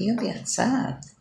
יופי, יצאת.